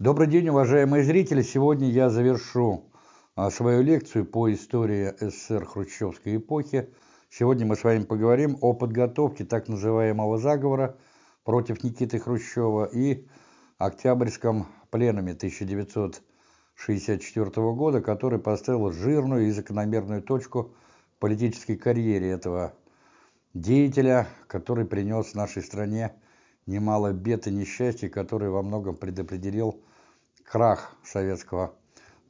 Добрый день, уважаемые зрители! Сегодня я завершу а, свою лекцию по истории СССР хрущевской эпохи. Сегодня мы с вами поговорим о подготовке так называемого заговора против Никиты Хрущева и Октябрьском пленуме 1964 года, который поставил жирную и закономерную точку в политической карьере этого деятеля, который принес нашей стране немало бед и несчастий, который во многом предопределил крах советского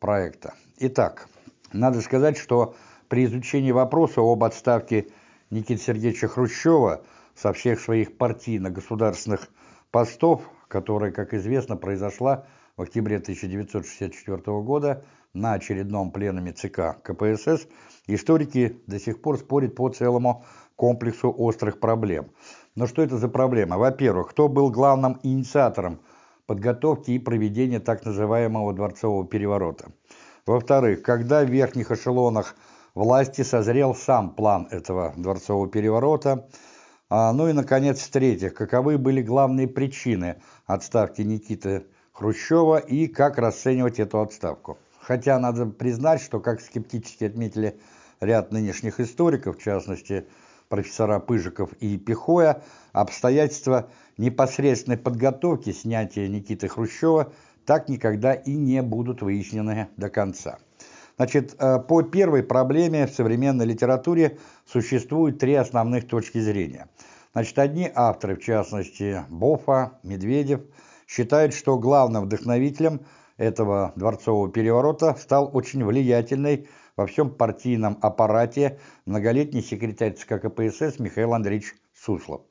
проекта. Итак, надо сказать, что при изучении вопроса об отставке Никиты Сергеевича Хрущева со всех своих партийно-государственных постов, которая, как известно, произошла в октябре 1964 года на очередном пленуме ЦК КПСС, историки до сих пор спорят по целому комплексу острых проблем. Но что это за проблема? Во-первых, кто был главным инициатором подготовки и проведения так называемого дворцового переворота. Во-вторых, когда в верхних эшелонах власти созрел сам план этого дворцового переворота. А, ну и, наконец, в-третьих, каковы были главные причины отставки Никиты Хрущева и как расценивать эту отставку. Хотя надо признать, что, как скептически отметили ряд нынешних историков, в частности, профессора Пыжиков и Пихоя, обстоятельства непосредственной подготовки снятия Никиты Хрущева так никогда и не будут выяснены до конца. Значит, э, по первой проблеме в современной литературе существует три основных точки зрения. Значит, одни авторы, в частности Бофа, Медведев, считают, что главным вдохновителем этого дворцового переворота стал очень влиятельный во всем партийном аппарате многолетний секретарь ЦК КПСС Михаил Андреевич Суслов.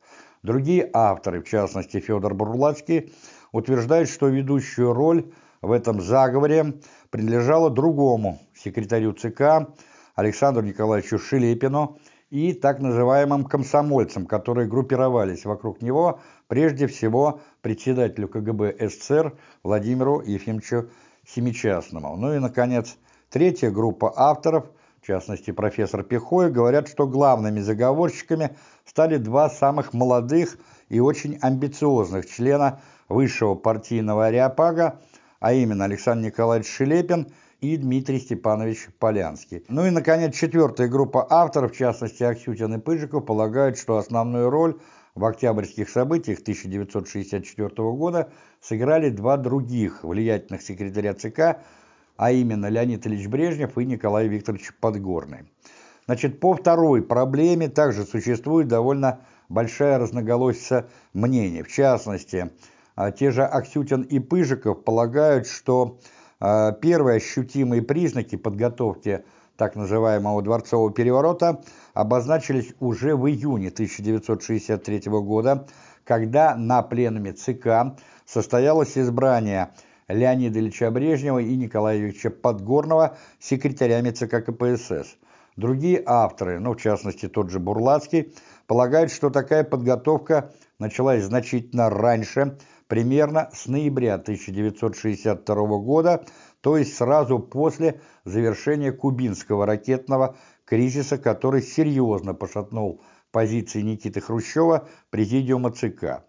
Другие авторы, в частности Федор Бурлацкий, утверждают, что ведущую роль в этом заговоре принадлежала другому секретарю ЦК Александру Николаевичу Шелепину и так называемым комсомольцам, которые группировались вокруг него, прежде всего председателю КГБ СССР Владимиру Ефимовичу Семичастному. Ну и, наконец, Третья группа авторов, в частности профессор Пихой, говорят, что главными заговорщиками стали два самых молодых и очень амбициозных члена высшего партийного ареопага, а именно Александр Николаевич Шелепин и Дмитрий Степанович Полянский. Ну и, наконец, четвертая группа авторов, в частности Аксютин и Пыжиков, полагают, что основную роль в октябрьских событиях 1964 года сыграли два других влиятельных секретаря ЦК а именно Леонид Ильич Брежнев и Николай Викторович Подгорный. Значит, по второй проблеме также существует довольно большая разноголосица мнений. В частности, а, те же Аксютин и Пыжиков полагают, что а, первые ощутимые признаки подготовки так называемого дворцового переворота обозначились уже в июне 1963 года, когда на пленуме ЦК состоялось избрание Леонида Ильича Брежнева и Николая Ильича Подгорного секретарями ЦК КПСС. Другие авторы, ну в частности тот же Бурлацкий, полагают, что такая подготовка началась значительно раньше, примерно с ноября 1962 года, то есть сразу после завершения кубинского ракетного кризиса, который серьезно пошатнул позиции Никиты Хрущева, президиума ЦК.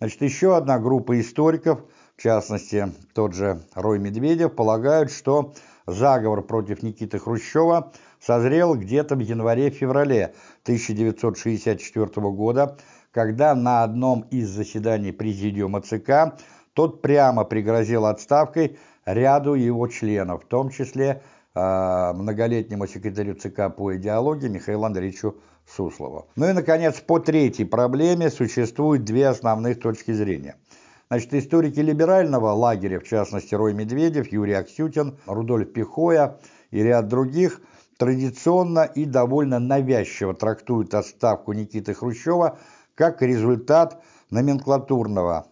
Значит, еще одна группа историков – в частности, тот же Рой Медведев, полагают, что заговор против Никиты Хрущева созрел где-то в январе-феврале 1964 года, когда на одном из заседаний Президиума ЦК тот прямо пригрозил отставкой ряду его членов, в том числе э, многолетнему секретарю ЦК по идеологии Михаилу Андреевичу Суслову. Ну и, наконец, по третьей проблеме существуют две основных точки зрения – Значит, историки либерального лагеря, в частности Рой Медведев, Юрий Аксютин, Рудольф Пихоя и ряд других, традиционно и довольно навязчиво трактуют отставку Никиты Хрущева как результат номенклатурного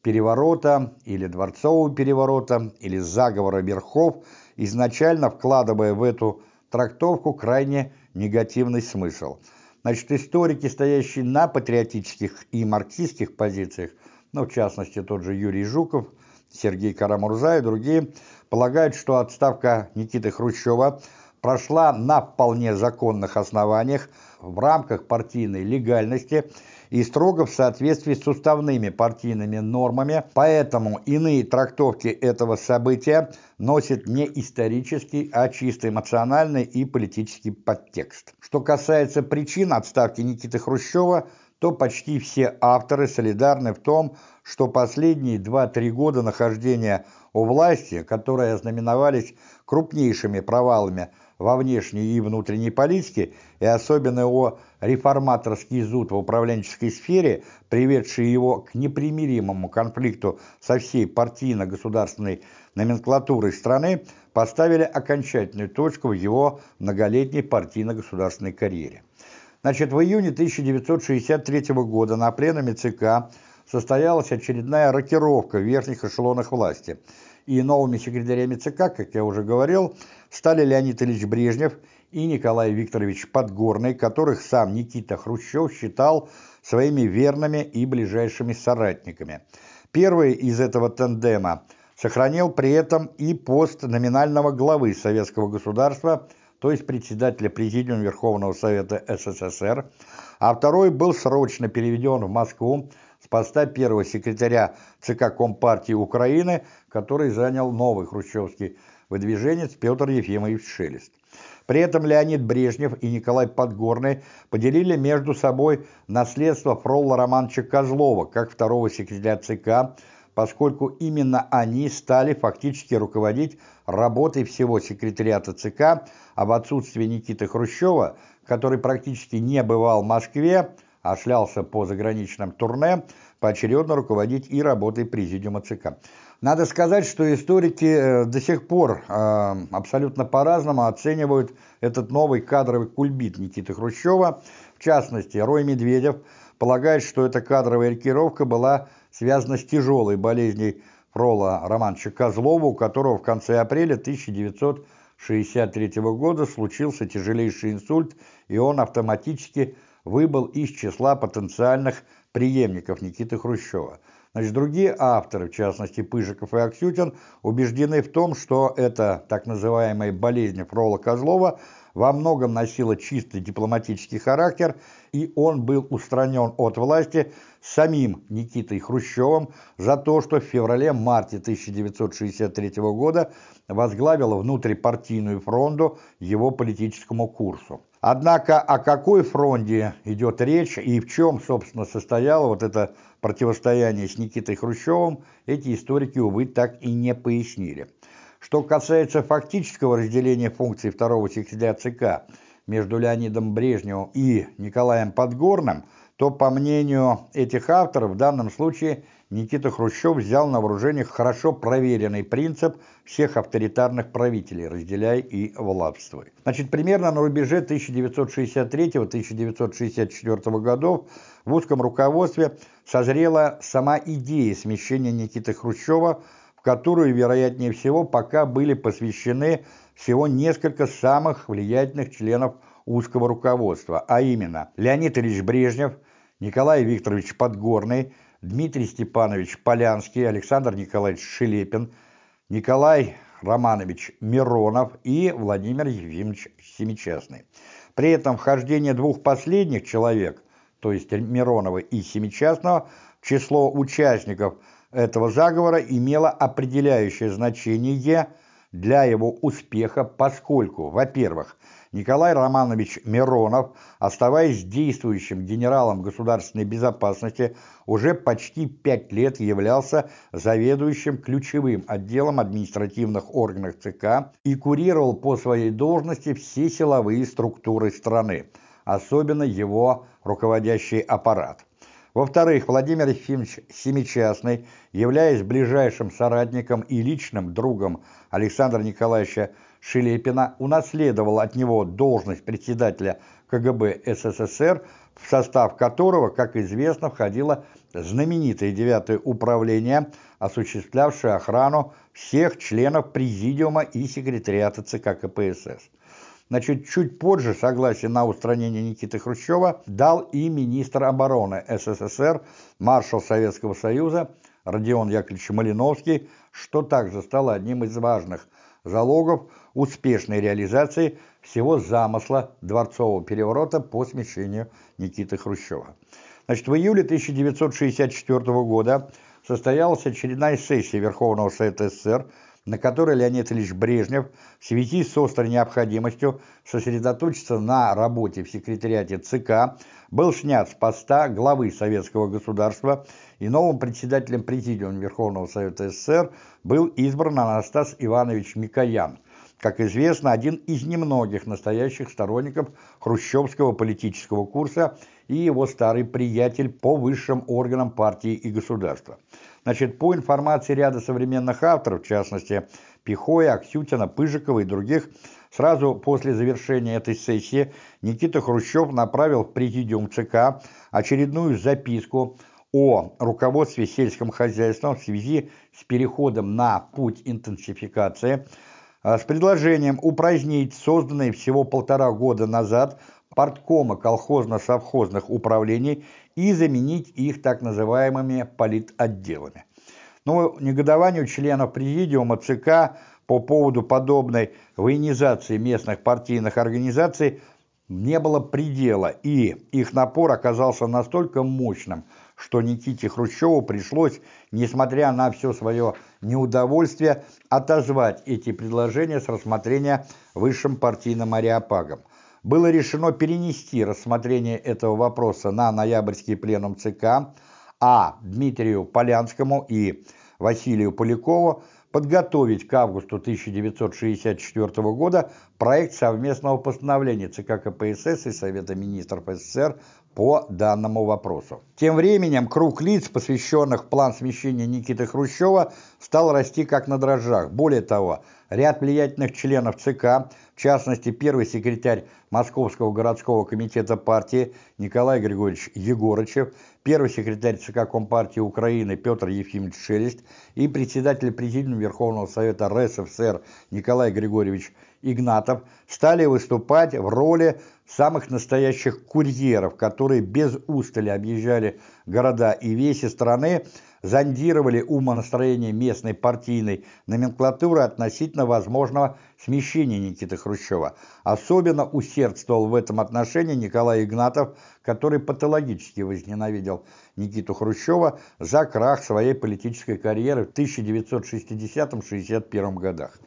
переворота или дворцового переворота или заговора верхов, изначально вкладывая в эту трактовку крайне негативный смысл. Значит, историки, стоящие на патриотических и марксистских позициях, ну, в частности, тот же Юрий Жуков, Сергей Карамурза и другие, полагают, что отставка Никиты Хрущева прошла на вполне законных основаниях в рамках партийной легальности и строго в соответствии с уставными партийными нормами, поэтому иные трактовки этого события носят не исторический, а чисто эмоциональный и политический подтекст. Что касается причин отставки Никиты Хрущева, то почти все авторы солидарны в том, что последние 2-3 года нахождения у власти, которые ознаменовались крупнейшими провалами во внешней и внутренней политике, и особенно его реформаторский зуд в управленческой сфере, приведший его к непримиримому конфликту со всей партийно-государственной номенклатурой страны, поставили окончательную точку в его многолетней партийно-государственной карьере. Значит, в июне 1963 года на пленуме ЦК состоялась очередная рокировка в верхних эшелонах власти. И новыми секретарями ЦК, как я уже говорил, стали Леонид Ильич Брежнев и Николай Викторович Подгорный, которых сам Никита Хрущев считал своими верными и ближайшими соратниками. Первый из этого тандема сохранил при этом и пост номинального главы советского государства, то есть председателя Президиума Верховного Совета СССР, а второй был срочно переведен в Москву с поста первого секретаря ЦК Компартии Украины, который занял новый хрущевский выдвиженец Петр Ефимович Шелест. При этом Леонид Брежнев и Николай Подгорный поделили между собой наследство Фролла Романовича Козлова как второго секретаря ЦК, поскольку именно они стали фактически руководить работой всего секретариата ЦК, а в отсутствие Никиты Хрущева, который практически не бывал в Москве, а шлялся по заграничным турне, поочередно руководить и работой Президиума ЦК. Надо сказать, что историки э, до сих пор э, абсолютно по-разному оценивают этот новый кадровый кульбит Никиты Хрущева. В частности, Рой Медведев полагает, что эта кадровая рокировка была связана с тяжелой болезнью Фрола Романовича Козлова, у которого в конце апреля 1963 года случился тяжелейший инсульт, и он автоматически выбыл из числа потенциальных преемников Никиты Хрущева. Значит, другие авторы, в частности Пыжиков и Аксютин, убеждены в том, что эта так называемая болезнь Фрола Козлова во многом носила чистый дипломатический характер, и он был устранен от власти самим Никитой Хрущевым за то, что в феврале-марте 1963 года возглавил внутрипартийную фронту его политическому курсу. Однако о какой фронте идет речь и в чем, собственно, состояло вот это противостояние с Никитой Хрущевым, эти историки, увы, так и не пояснили. Что касается фактического разделения функций второго секретаря ЦК между Леонидом Брежневым и Николаем Подгорным, то, по мнению этих авторов, в данном случае Никита Хрущев взял на вооружение хорошо проверенный принцип всех авторитарных правителей «разделяй и властвуй». Значит, примерно на рубеже 1963-1964 годов в узком руководстве созрела сама идея смещения Никиты Хрущева которую, вероятнее всего, пока были посвящены всего несколько самых влиятельных членов узкого руководства, а именно Леонид Ильич Брежнев, Николай Викторович Подгорный, Дмитрий Степанович Полянский, Александр Николаевич Шелепин, Николай Романович Миронов и Владимир Ефимович Семичастный. При этом вхождение двух последних человек, то есть Миронова и Семичастного, в число участников – этого заговора имело определяющее значение для его успеха, поскольку, во-первых, Николай Романович Миронов, оставаясь действующим генералом государственной безопасности, уже почти пять лет являлся заведующим ключевым отделом административных органов ЦК и курировал по своей должности все силовые структуры страны, особенно его руководящий аппарат. Во-вторых, Владимир Ефимович Семичастный, являясь ближайшим соратником и личным другом Александра Николаевича Шелепина, унаследовал от него должность председателя КГБ СССР, в состав которого, как известно, входило знаменитое девятое управление, осуществлявшее охрану всех членов Президиума и секретариата ЦК КПСС. Значит, чуть позже согласие на устранение Никиты Хрущева дал и министр обороны СССР, маршал Советского Союза Родион Яковлевич Малиновский, что также стало одним из важных залогов успешной реализации всего замысла дворцового переворота по смещению Никиты Хрущева. Значит, в июле 1964 года состоялась очередная сессия Верховного Совета СССр, на которой Леонид Ильич Брежнев в связи с острой необходимостью сосредоточиться на работе в секретариате ЦК был снят с поста главы Советского государства и новым председателем Президиума Верховного Совета СССр был избран Анастас Иванович Микоян, как известно, один из немногих настоящих сторонников хрущевского политического курса и его старый приятель по высшим органам партии и государства. Значит, по информации ряда современных авторов, в частности, Пихоя, Аксютина, Пыжикова и других, сразу после завершения этой сессии Никита Хрущев направил в президиум ЦК очередную записку о руководстве сельским хозяйством в связи с переходом на путь интенсификации, с предложением упразднить созданные всего полтора года назад парткомы колхозно-совхозных управлений и заменить их так называемыми политотделами. Но негодованию членов президиума ЦК по поводу подобной военизации местных партийных организаций не было предела, и их напор оказался настолько мощным, что Никите Хрущеву пришлось, несмотря на все свое неудовольствие, отозвать эти предложения с рассмотрения высшим партийным ареопагом – было решено перенести рассмотрение этого вопроса на ноябрьский пленум ЦК, а Дмитрию Полянскому и Василию Полякову подготовить к августу 1964 года проект совместного постановления ЦК КПСС и Совета министров СССР по данному вопросу. Тем временем круг лиц, посвященных план смещения Никиты Хрущева, стал расти как на дрожжах. Более того, ряд влиятельных членов ЦК, в частности, первый секретарь Московского городского комитета партии Николай Григорьевич Егорычев, первый секретарь ЦК Компартии Украины Петр Ефимович Шелест и председатель Президиума Верховного Совета РСФСР Николай Григорьевич Игнатов стали выступать в роли самых настоящих курьеров, которые без устали объезжали города и веси страны, зондировали умонастроение местной партийной номенклатуры относительно возможного смещения Никиты Хрущева. Особенно усердствовал в этом отношении Николай Игнатов, который патологически возненавидел Никиту Хрущева за крах своей политической карьеры в 1960-61 годах.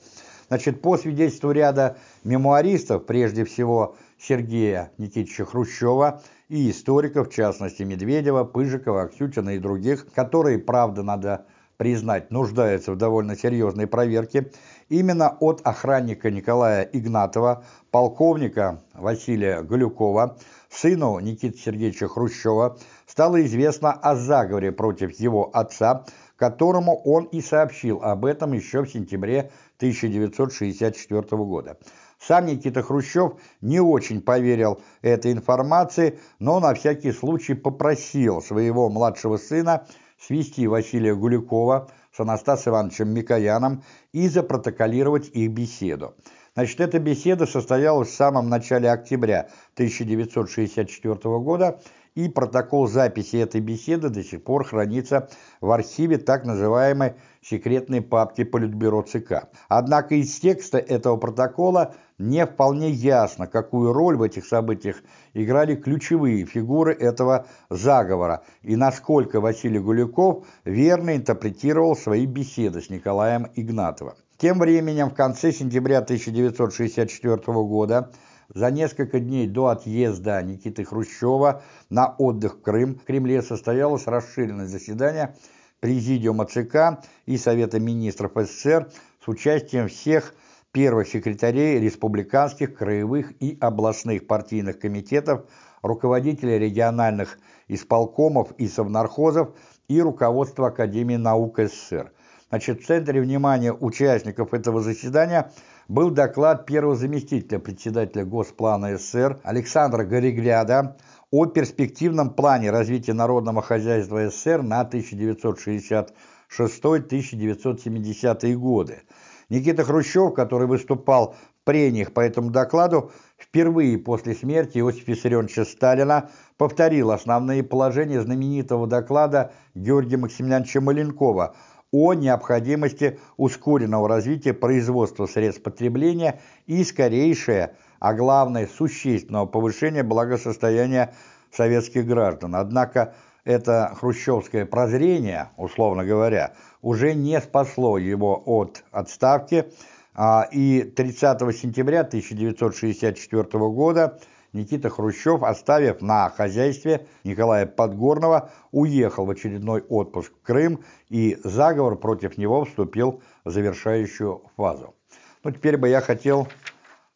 Значит, по свидетельству ряда мемуаристов, прежде всего Сергея Никитича Хрущева и историков, в частности Медведева, Пыжикова, Аксютина и других, которые, правда, надо признать, нуждаются в довольно серьезной проверке, именно от охранника Николая Игнатова, полковника Василия Галюкова, сыну Никиты Сергеевича Хрущева, стало известно о заговоре против его отца, которому он и сообщил об этом еще в сентябре 1964 года. Сам Никита Хрущев не очень поверил этой информации, но на всякий случай попросил своего младшего сына свести Василия Гулякова с Анастасом Ивановичем Микояном и запротоколировать их беседу. Значит, эта беседа состоялась в самом начале октября 1964 года, и протокол записи этой беседы до сих пор хранится в архиве так называемой секретной папки Политбюро ЦК. Однако из текста этого протокола не вполне ясно, какую роль в этих событиях играли ключевые фигуры этого заговора и насколько Василий Гуляков верно интерпретировал свои беседы с Николаем Игнатовым. Тем временем в конце сентября 1964 года за несколько дней до отъезда Никиты Хрущева на отдых в Крым в Кремле состоялось расширенное заседание Президиума ЦК и Совета министров СССР с участием всех первых секретарей республиканских, краевых и областных партийных комитетов, руководителей региональных исполкомов и совнархозов и руководства Академии наук СССР. Значит, в центре внимания участников этого заседания был доклад первого заместителя председателя Госплана СССР Александра Горегляда о перспективном плане развития народного хозяйства СССР на 1966-1970 годы, Никита Хрущев, который выступал в прениях по этому докладу, впервые после смерти Иосифа Виссарионовича Сталина повторил основные положения знаменитого доклада Георгия Максимiliановича Маленкова о необходимости ускоренного развития производства средств потребления и скорейшее, а главное существенного повышения благосостояния советских граждан. Однако это хрущевское прозрение, условно говоря, уже не спасло его от отставки, а, и 30 сентября 1964 года Никита Хрущев, оставив на хозяйстве Николая Подгорного, уехал в очередной отпуск в Крым, и заговор против него вступил в завершающую фазу. Ну, теперь бы я хотел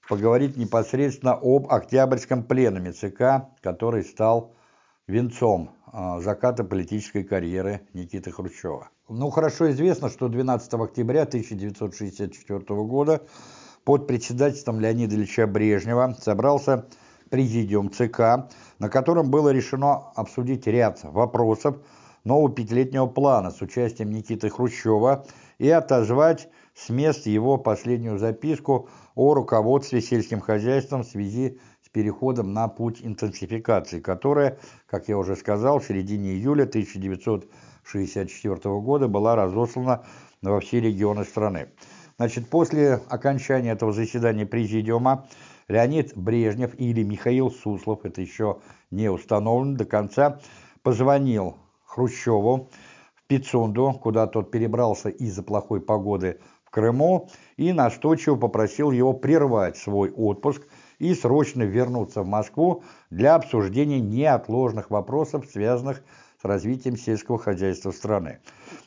поговорить непосредственно об Октябрьском пленуме ЦК, который стал венцом а, заката политической карьеры Никиты Хрущева. Ну, хорошо известно, что 12 октября 1964 года под председательством Леонида Ильича Брежнева собрался президиум ЦК, на котором было решено обсудить ряд вопросов нового пятилетнего плана с участием Никиты Хрущева и отозвать с мест его последнюю записку о руководстве сельским хозяйством в связи с переходом на путь интенсификации, которая, как я уже сказал, в середине июля 1964 года была разослана во все регионы страны. Значит, после окончания этого заседания президиума Леонид Брежнев или Михаил Суслов, это еще не установлено до конца, позвонил Хрущеву в Пицунду, куда тот перебрался из-за плохой погоды в Крыму, и настойчиво попросил его прервать свой отпуск и срочно вернуться в Москву для обсуждения неотложных вопросов, связанных с развитием сельского хозяйства страны.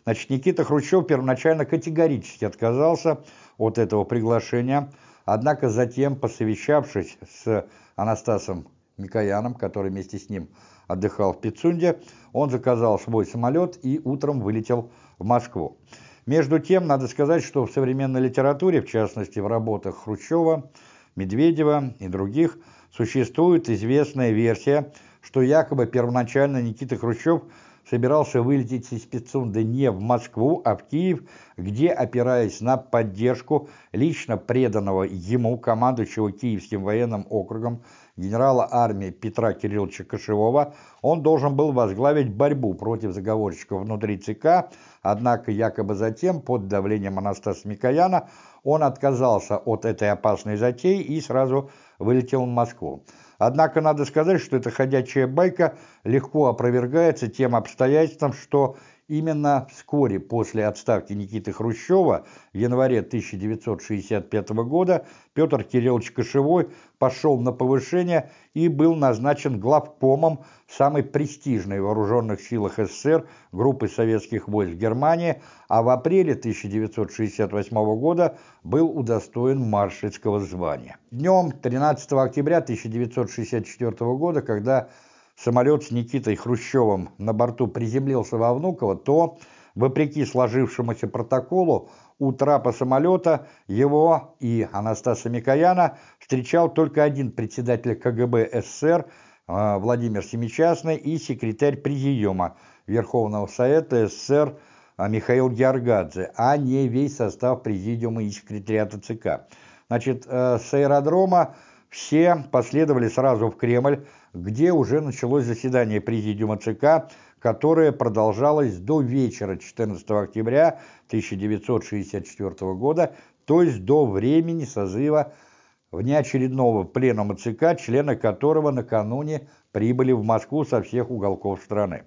Значит, Никита Хрущев первоначально категорически отказался от этого приглашения, Однако затем, посовещавшись с Анастасом Микояном, который вместе с ним отдыхал в Пицунде, он заказал свой самолет и утром вылетел в Москву. Между тем, надо сказать, что в современной литературе, в частности в работах Хрущева, Медведева и других, существует известная версия, что якобы первоначально Никита Хрущев – собирался вылететь из Пицунды не в Москву, а в Киев, где, опираясь на поддержку лично преданного ему командующего Киевским военным округом генерала армии Петра Кирилловича Кошевого, он должен был возглавить борьбу против заговорщиков внутри ЦК, однако якобы затем, под давлением Анастаса Микояна, он отказался от этой опасной затеи и сразу вылетел в Москву. Однако надо сказать, что эта ходячая байка легко опровергается тем обстоятельством, что именно вскоре после отставки Никиты Хрущева в январе 1965 года Петр Кириллович Кошевой пошел на повышение и был назначен главкомом самой престижной вооруженных силах СССР группы советских войск Германии, а в апреле 1968 года был удостоен маршальского звания. Днем 13 октября 1964 года, когда самолет с Никитой Хрущевым на борту приземлился во Внуково, то, вопреки сложившемуся протоколу, у трапа самолета его и Анастаса Микояна встречал только один председатель КГБ СССР э, Владимир Семичастный и секретарь президиума Верховного Совета СССР э, Михаил Георгадзе, а не весь состав президиума и секретариата ЦК. Значит, э, с аэродрома все последовали сразу в Кремль, где уже началось заседание Президиума ЦК, которое продолжалось до вечера 14 октября 1964 года, то есть до времени созыва внеочередного пленума ЦК, члены которого накануне прибыли в Москву со всех уголков страны.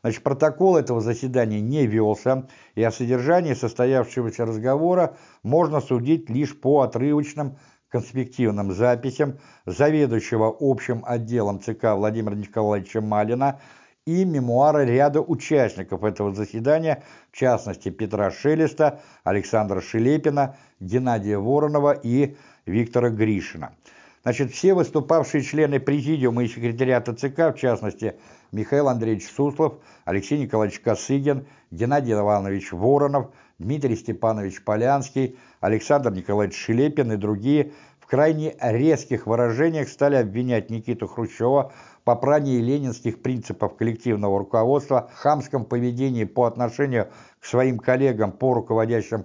Значит, протокол этого заседания не велся, и о содержании состоявшегося разговора можно судить лишь по отрывочным конспективным записям заведующего общим отделом ЦК Владимира Николаевича Малина и мемуары ряда участников этого заседания, в частности Петра Шелеста, Александра Шелепина, Геннадия Воронова и Виктора Гришина. Значит, все выступавшие члены президиума и секретариата ЦК, в частности Михаил Андреевич Суслов, Алексей Николаевич Косыгин, Геннадий Иванович Воронов, Дмитрий Степанович Полянский, Александр Николаевич Шелепин и другие в крайне резких выражениях стали обвинять Никиту Хрущева в попрании ленинских принципов коллективного руководства, хамском поведении по отношению к своим коллегам по руководящим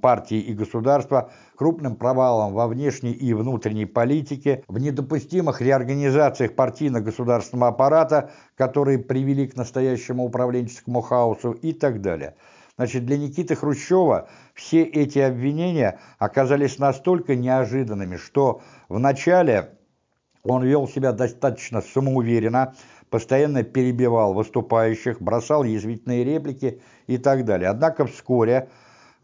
партии и государства, крупным провалом во внешней и внутренней политике, в недопустимых реорганизациях партийно-государственного аппарата, которые привели к настоящему управленческому хаосу и так далее. Значит, для Никиты Хрущева все эти обвинения оказались настолько неожиданными, что вначале он вел себя достаточно самоуверенно, постоянно перебивал выступающих, бросал язвительные реплики и так далее. Однако вскоре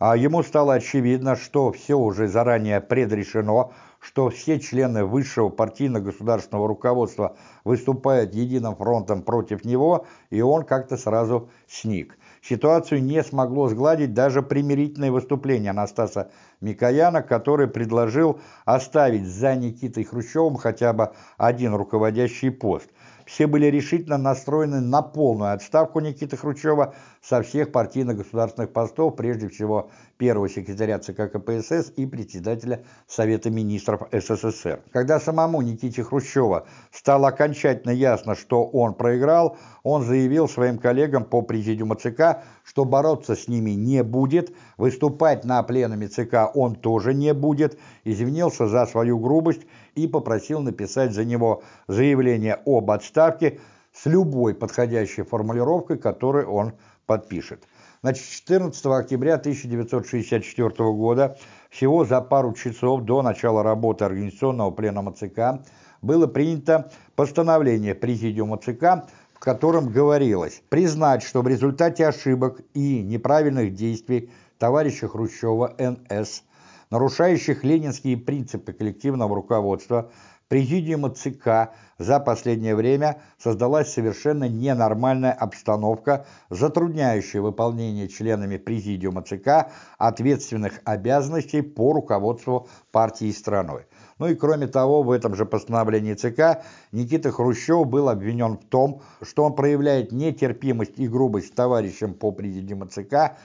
а, ему стало очевидно, что все уже заранее предрешено, что все члены высшего партийно-государственного руководства выступают единым фронтом против него, и он как-то сразу сник. Ситуацию не смогло сгладить даже примирительное выступление Анастаса Микояна, который предложил оставить за Никитой Хрущевым хотя бы один руководящий пост – все были решительно настроены на полную отставку Никиты Хрущева со всех партийно-государственных постов, прежде всего первого секретаря ЦК КПСС и председателя Совета министров СССР. Когда самому Никите Хрущева стало окончательно ясно, что он проиграл, он заявил своим коллегам по президиуму ЦК, что бороться с ними не будет, выступать на пленуме ЦК он тоже не будет, извинился за свою грубость и попросил написать за него заявление об отставке с любой подходящей формулировкой, которую он подпишет. Значит, 14 октября 1964 года, всего за пару часов до начала работы Организационного пленума ЦК, было принято постановление Президиума ЦК, в котором говорилось признать, что в результате ошибок и неправильных действий товарища Хрущева НС нарушающих ленинские принципы коллективного руководства, Президиума ЦК за последнее время создалась совершенно ненормальная обстановка, затрудняющая выполнение членами Президиума ЦК ответственных обязанностей по руководству партии и страной. Ну и кроме того, в этом же постановлении ЦК Никита Хрущев был обвинен в том, что он проявляет нетерпимость и грубость товарищам по Президиуму ЦК,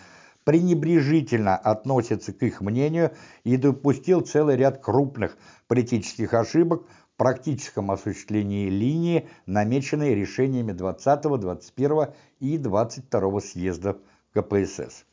пренебрежительно относится к их мнению и допустил целый ряд крупных политических ошибок в практическом осуществлении линии, намеченной решениями 20, 21 и 22 съездов КПСС.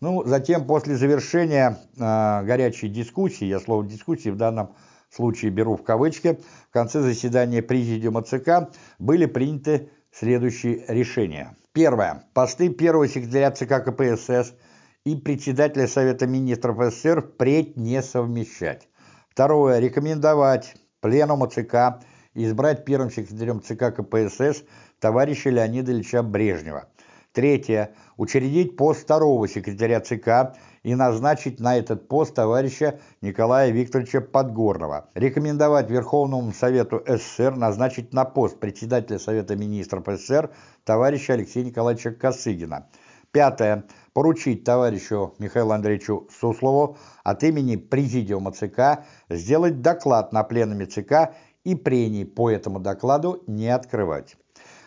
Ну, затем, после завершения э, горячей дискуссии, я слово «дискуссии» в данном случае беру в кавычки, в конце заседания Президиума ЦК были приняты следующие решения. Первое. Посты первого секретаря ЦК КПСС – и председателя Совета Министров СССР впредь не совмещать. Второе. Рекомендовать Пленуму ЦК избрать первым секретарем ЦК КПСС товарища Леонида Ильича Брежнева. Третье. Учредить пост второго секретаря ЦК и назначить на этот пост товарища Николая Викторовича Подгорного. Рекомендовать Верховному Совету СССР назначить на пост председателя Совета Министров СССР товарища Алексея Николаевича Косыгина. Пятое поручить товарищу Михаилу Андреевичу Суслову от имени Президиума ЦК сделать доклад на пленуме ЦК и прений по этому докладу не открывать.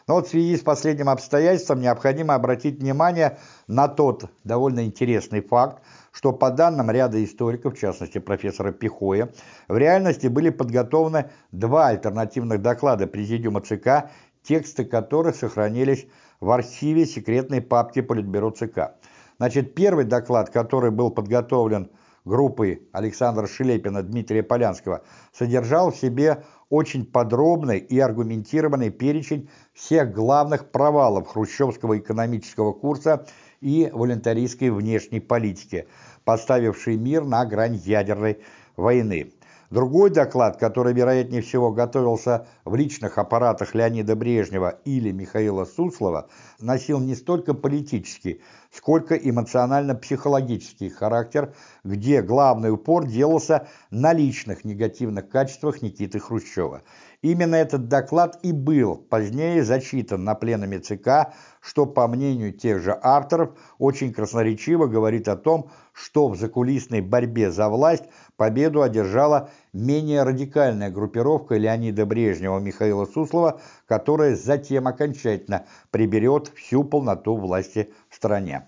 Но вот в связи с последним обстоятельством необходимо обратить внимание на тот довольно интересный факт, что по данным ряда историков, в частности профессора Пихоя, в реальности были подготовлены два альтернативных доклада Президиума ЦК, тексты которых сохранились в архиве секретной папки Политбюро ЦК. Значит, первый доклад, который был подготовлен группой Александра Шелепина, Дмитрия Полянского, содержал в себе очень подробный и аргументированный перечень всех главных провалов хрущевского экономического курса и волонтаристской внешней политики, поставившей мир на грань ядерной войны. Другой доклад, который, вероятнее всего, готовился в личных аппаратах Леонида Брежнева или Михаила Суслова, носил не столько политический, сколько эмоционально-психологический характер, где главный упор делался на личных негативных качествах Никиты Хрущева. Именно этот доклад и был позднее зачитан на пленуме ЦК, что, по мнению тех же авторов, очень красноречиво говорит о том, что в закулисной борьбе за власть победу одержала менее радикальная группировка Леонида Брежнева Михаила Суслова, которая затем окончательно приберет всю полноту власти в стране.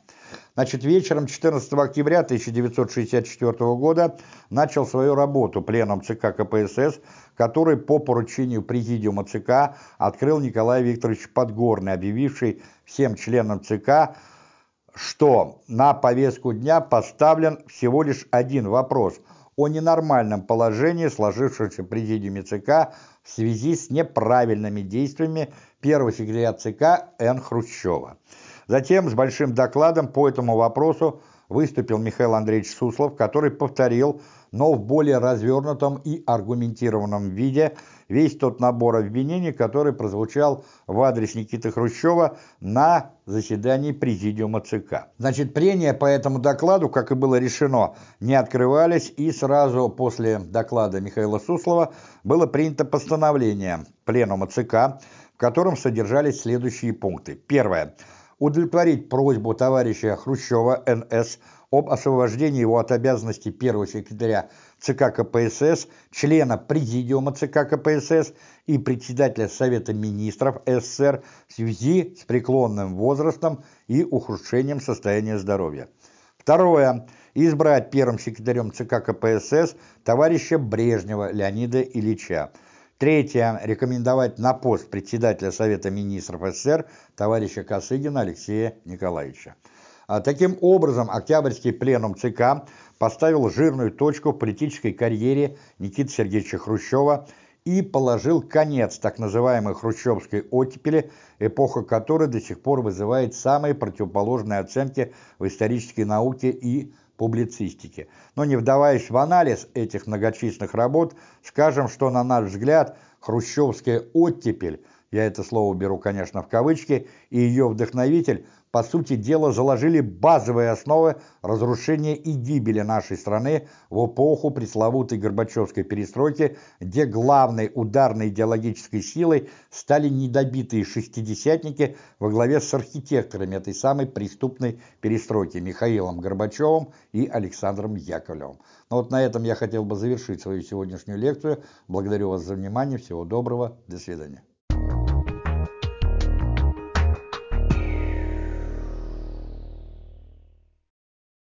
Значит, вечером 14 октября 1964 года начал свою работу пленум ЦК КПСС, который по поручению Президиума ЦК открыл Николай Викторович Подгорный, объявивший всем членам ЦК что на повестку дня поставлен всего лишь один вопрос о ненормальном положении, сложившемся в президиуме ЦК в связи с неправильными действиями первого секретаря ЦК Н. Хрущева. Затем с большим докладом по этому вопросу выступил Михаил Андреевич Суслов, который повторил, но в более развернутом и аргументированном виде весь тот набор обвинений, который прозвучал в адрес Никиты Хрущева на заседании Президиума ЦК. Значит, прения по этому докладу, как и было решено, не открывались, и сразу после доклада Михаила Суслова было принято постановление Пленума ЦК, в котором содержались следующие пункты. Первое удовлетворить просьбу товарища Хрущева НС об освобождении его от обязанностей первого секретаря ЦК КПСС, члена Президиума ЦК КПСС и председателя Совета Министров СССР в связи с преклонным возрастом и ухудшением состояния здоровья. Второе. Избрать первым секретарем ЦК КПСС товарища Брежнева Леонида Ильича. Третье. Рекомендовать на пост председателя Совета Министров СССР товарища Косыгина Алексея Николаевича. А таким образом, Октябрьский пленум ЦК поставил жирную точку в политической карьере Никиты Сергеевича Хрущева и положил конец так называемой хрущевской оттепели, эпоха которой до сих пор вызывает самые противоположные оценки в исторической науке и публицистике. Но не вдаваясь в анализ этих многочисленных работ, скажем, что, на наш взгляд, хрущевская оттепель, я это слово беру, конечно, в кавычки, и ее вдохновитель по сути дела, заложили базовые основы разрушения и гибели нашей страны в эпоху пресловутой Горбачевской перестройки, где главной ударной идеологической силой стали недобитые шестидесятники во главе с архитекторами этой самой преступной перестройки Михаилом Горбачевым и Александром Яковлевым. Ну вот на этом я хотел бы завершить свою сегодняшнюю лекцию. Благодарю вас за внимание. Всего доброго. До свидания.